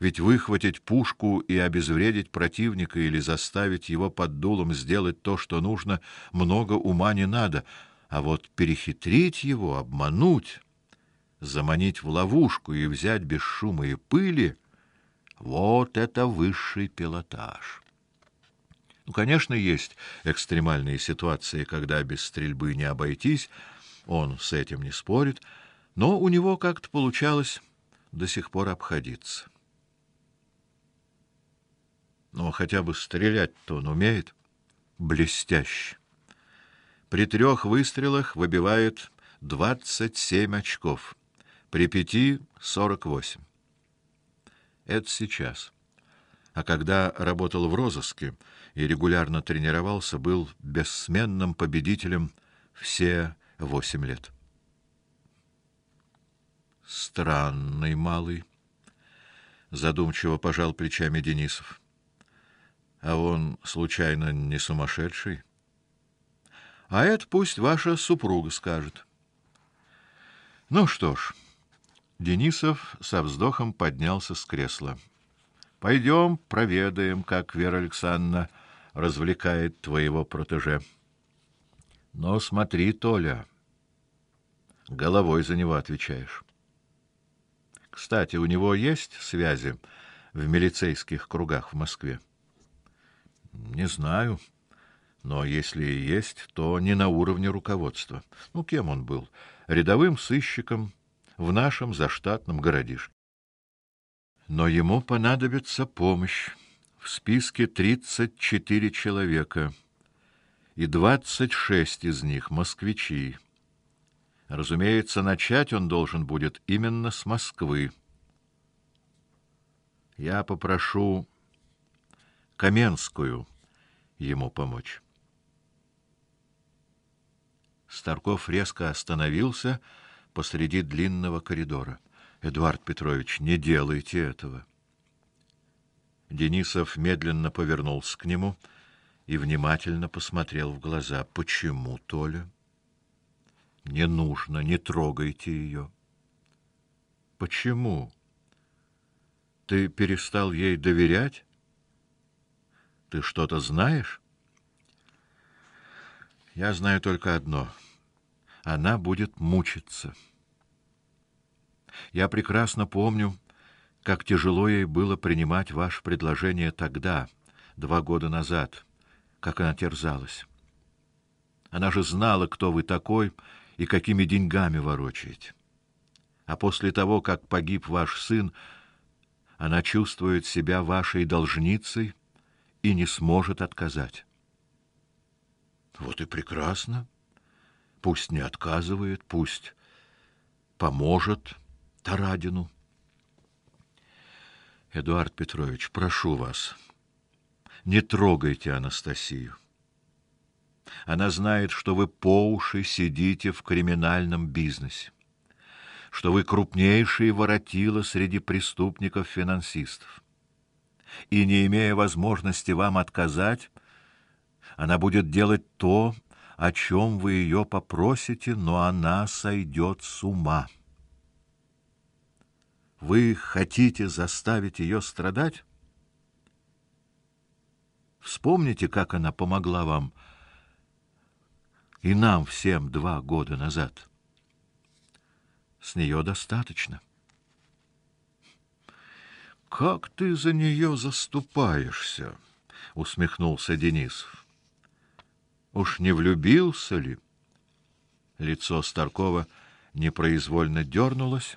Ведь выхватить пушку и обезвредить противника или заставить его под дулом сделать то, что нужно, много ума не надо, а вот перехитрить его, обмануть, заманить в ловушку и взять без шума и пыли вот это высший пилотаж. Ну, конечно, есть экстремальные ситуации, когда без стрельбы не обойтись, он с этим не спорит, но у него как-то получалось до сих пор обходиться. Хотя бы стрелять-то он умеет блестяще. При трех выстрелах выбивает двадцать семь очков, при пяти — сорок восемь. Это сейчас. А когда работал в розыске и регулярно тренировался, был бессменным победителем все восемь лет. Странный малый, задумчиво пожал плечами Денисов. А он случайно не сумасшедший? А это пусть ваша супруга скажет. Ну что ж, Денисов со вздохом поднялся с кресла. Пойдем проведаем, как Вера Александровна развлекает твоего протеже. Но смотри, Толя, головой за него отвечаешь. Кстати, у него есть связи в милицейских кругах в Москве. Не знаю, но если и есть, то не на уровне руководства. Ну кем он был? Рядовым сыщиком в нашем заштатном городишке. Но ему понадобится помощь. В списке тридцать четыре человека, и двадцать шесть из них москвичи. Разумеется, начать он должен будет именно с Москвы. Я попрошу Каменскую ему помочь. Старков резко остановился посреди длинного коридора. Эдуард Петрович, не делайте этого. Денисов медленно повернулся к нему и внимательно посмотрел в глаза. Почему, Толя? Не нужно, не трогайте ее. Почему? Ты перестал ей доверять? Ты что-то знаешь? Я знаю только одно. Она будет мучиться. Я прекрасно помню, как тяжело ей было принимать ваше предложение тогда, два года назад, как она терзалась. Она же знала, кто вы такой и какими деньгами ворочаете. А после того, как погиб ваш сын, она чувствует себя вашей должницей и не сможет отказать. Вот и прекрасно. Пусть не отказывает, пусть поможет Тарадину. Эдуард Петрович, прошу вас, не трогайте Анастасию. Она знает, что вы по уши сидите в криминальном бизнесе, что вы крупнейший воротила среди преступников-финансистов и не имея возможности вам отказать, она будет делать то, о чем вы ее попросите, но она сойдет с ума. Вы хотите заставить ее страдать? Вспомните, как она помогла вам и нам всем два года назад. С нее достаточно. Как ты за нее заступаешься? усмехнулся Денисов. Уж не влюбился ли? Лицо Старкова непроизвольно дернулось,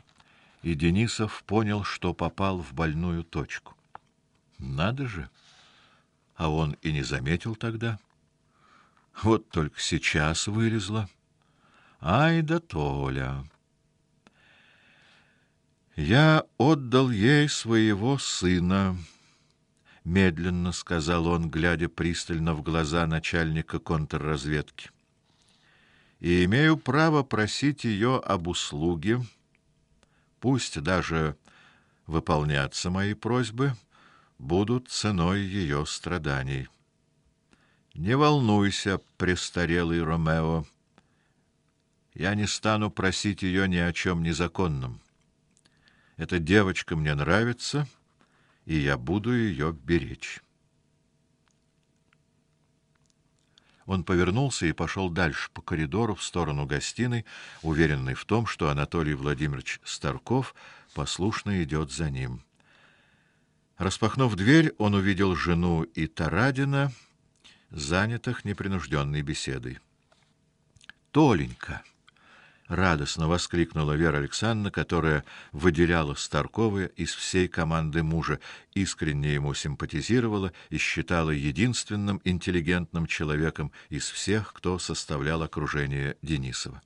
и Денисов понял, что попал в больную точку. Надо же. А он и не заметил тогда. Вот только сейчас вылезла. Ай да Толя. Я отдал ей своего сына, медленно сказал он, глядя пристально в глаза начальника контрразведки. И имею право просить ее об услуге, пусть даже выполняться мои просьбы будут ценой ее страданий. Не волнуйся, престарелый Ромео. Я не стану просить ее ни о чем незаконном. Эта девочка мне нравится, и я буду ее беречь. Он повернулся и пошел дальше по коридору в сторону гостиной, уверенный в том, что Анатолий Владимирович Старков послушно идет за ним. Распахнув дверь, он увидел жену и Тарадина, занятых непринужденной беседой. Толенька радостно воскликнула Вера Александровна, которая выделяла Старкова из всей команды мужа, искренне ему симпатизировала и считала единственным интеллигентным человеком из всех, кто составлял окружение Денисова.